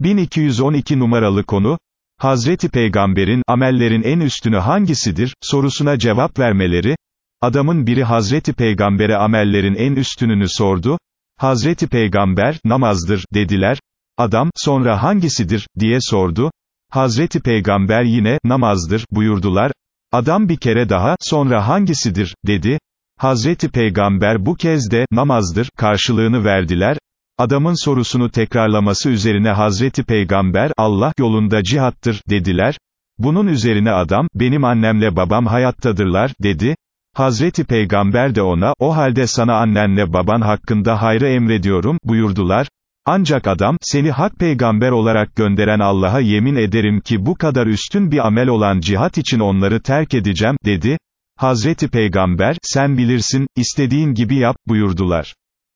1212 numaralı konu, Hazreti Peygamber'in, amellerin en üstünü hangisidir, sorusuna cevap vermeleri, adamın biri Hazreti Peygamber'e amellerin en üstününü sordu, Hazreti Peygamber, namazdır, dediler, adam, sonra hangisidir, diye sordu, Hazreti Peygamber yine, namazdır, buyurdular, adam bir kere daha, sonra hangisidir, dedi, Hazreti Peygamber bu kez de, namazdır, karşılığını verdiler, Adamın sorusunu tekrarlaması üzerine Hazreti Peygamber, Allah yolunda cihattır, dediler. Bunun üzerine adam, benim annemle babam hayattadırlar, dedi. Hazreti Peygamber de ona, o halde sana annenle baban hakkında hayrı emrediyorum, buyurdular. Ancak adam, seni hak peygamber olarak gönderen Allah'a yemin ederim ki bu kadar üstün bir amel olan cihat için onları terk edeceğim, dedi. Hazreti Peygamber, sen bilirsin, istediğin gibi yap, buyurdular.